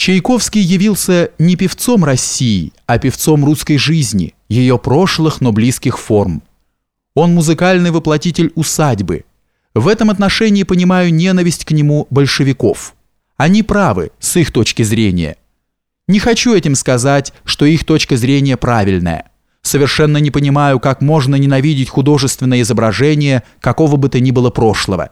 Чайковский явился не певцом России, а певцом русской жизни, ее прошлых, но близких форм. Он музыкальный воплотитель усадьбы. В этом отношении понимаю ненависть к нему большевиков. Они правы, с их точки зрения. Не хочу этим сказать, что их точка зрения правильная. Совершенно не понимаю, как можно ненавидеть художественное изображение какого бы то ни было прошлого.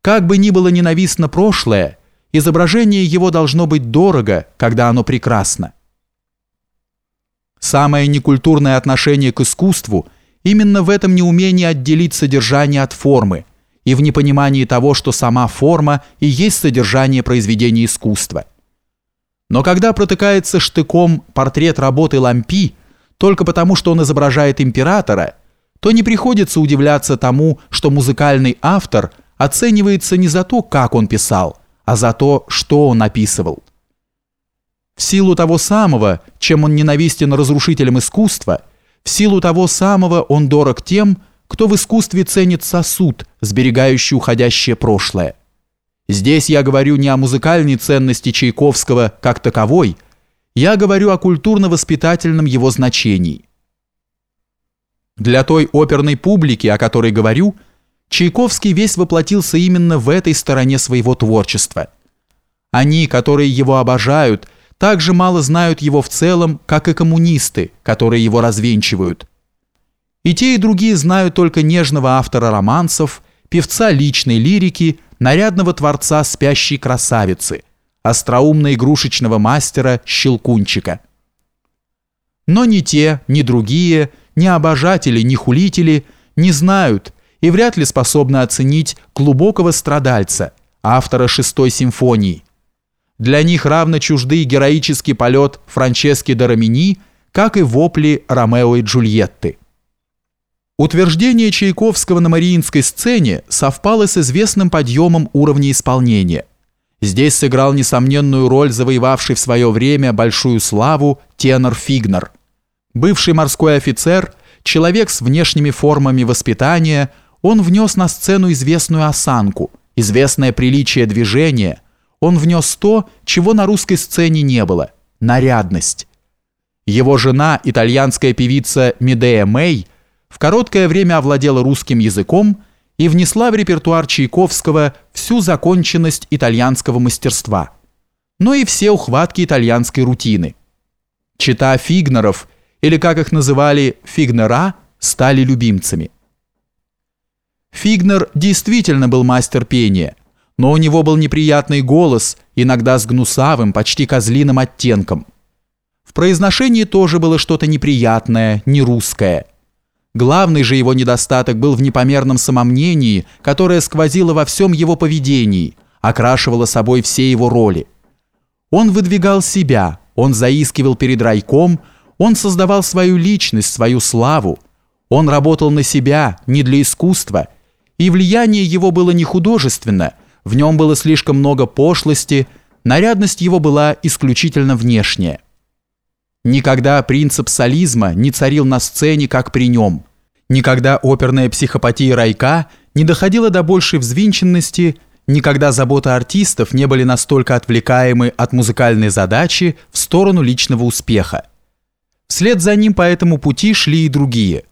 Как бы ни было ненавистно прошлое, изображение его должно быть дорого, когда оно прекрасно. Самое некультурное отношение к искусству именно в этом неумении отделить содержание от формы и в непонимании того, что сама форма и есть содержание произведения искусства. Но когда протыкается штыком портрет работы Лампи, только потому, что он изображает императора, то не приходится удивляться тому, что музыкальный автор оценивается не за то, как он писал, а за то, что он описывал. В силу того самого, чем он ненавистен разрушителям искусства, в силу того самого он дорог тем, кто в искусстве ценит сосуд, сберегающий уходящее прошлое. Здесь я говорю не о музыкальной ценности Чайковского как таковой, я говорю о культурно-воспитательном его значении. Для той оперной публики, о которой говорю – Чайковский весь воплотился именно в этой стороне своего творчества. Они, которые его обожают, так же мало знают его в целом, как и коммунисты, которые его развенчивают. И те, и другие знают только нежного автора романсов, певца личной лирики, нарядного творца спящей красавицы, остроумно-игрушечного мастера Щелкунчика. Но ни те, ни другие, ни обожатели, ни хулители не знают, и вряд ли способны оценить глубокого страдальца, автора шестой симфонии. Для них равно чужды героический полет Франчески Дорамини, как и вопли Ромео и Джульетты. Утверждение Чайковского на Мариинской сцене совпало с известным подъемом уровня исполнения. Здесь сыграл несомненную роль завоевавший в свое время большую славу тенор Фигнер. Бывший морской офицер, человек с внешними формами воспитания – он внес на сцену известную осанку, известное приличие движения, он внес то, чего на русской сцене не было – нарядность. Его жена, итальянская певица Медея Мэй, в короткое время овладела русским языком и внесла в репертуар Чайковского всю законченность итальянского мастерства, но и все ухватки итальянской рутины. Чита Фигнеров, или как их называли Фигнера, стали любимцами. Фигнер действительно был мастер пения, но у него был неприятный голос, иногда с гнусавым, почти козлиным оттенком. В произношении тоже было что-то неприятное, не русское. Главный же его недостаток был в непомерном самомнении, которое сквозило во всем его поведении, окрашивало собой все его роли. Он выдвигал себя, он заискивал перед райком, он создавал свою личность, свою славу. Он работал на себя, не для искусства – и влияние его было не художественно, в нем было слишком много пошлости, нарядность его была исключительно внешняя. Никогда принцип солизма не царил на сцене, как при нем. Никогда оперная психопатия Райка не доходила до большей взвинченности, никогда заботы артистов не были настолько отвлекаемы от музыкальной задачи в сторону личного успеха. Вслед за ним по этому пути шли и другие –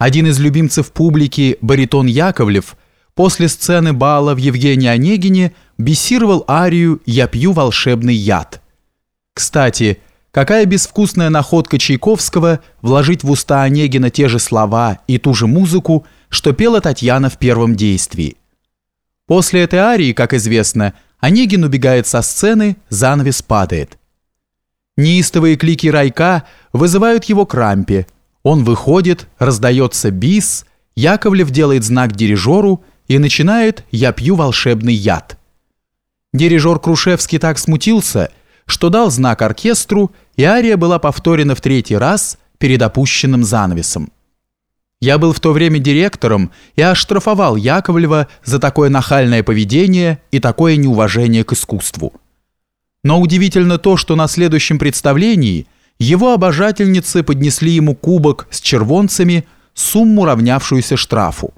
один из любимцев публики, баритон Яковлев, после сцены бала в Евгении Онегине бесировал арию «Я пью волшебный яд». Кстати, какая безвкусная находка Чайковского вложить в уста Онегина те же слова и ту же музыку, что пела Татьяна в первом действии. После этой арии, как известно, Онегин убегает со сцены, занавес падает. Неистовые клики Райка вызывают его к он выходит, раздается бис, Яковлев делает знак дирижеру и начинает «Я пью волшебный яд». Дирижер Крушевский так смутился, что дал знак оркестру, и ария была повторена в третий раз перед опущенным занавесом. Я был в то время директором и оштрафовал Яковлева за такое нахальное поведение и такое неуважение к искусству. Но удивительно то, что на следующем представлении – его обожательницы поднесли ему кубок с червонцами, сумму равнявшуюся штрафу.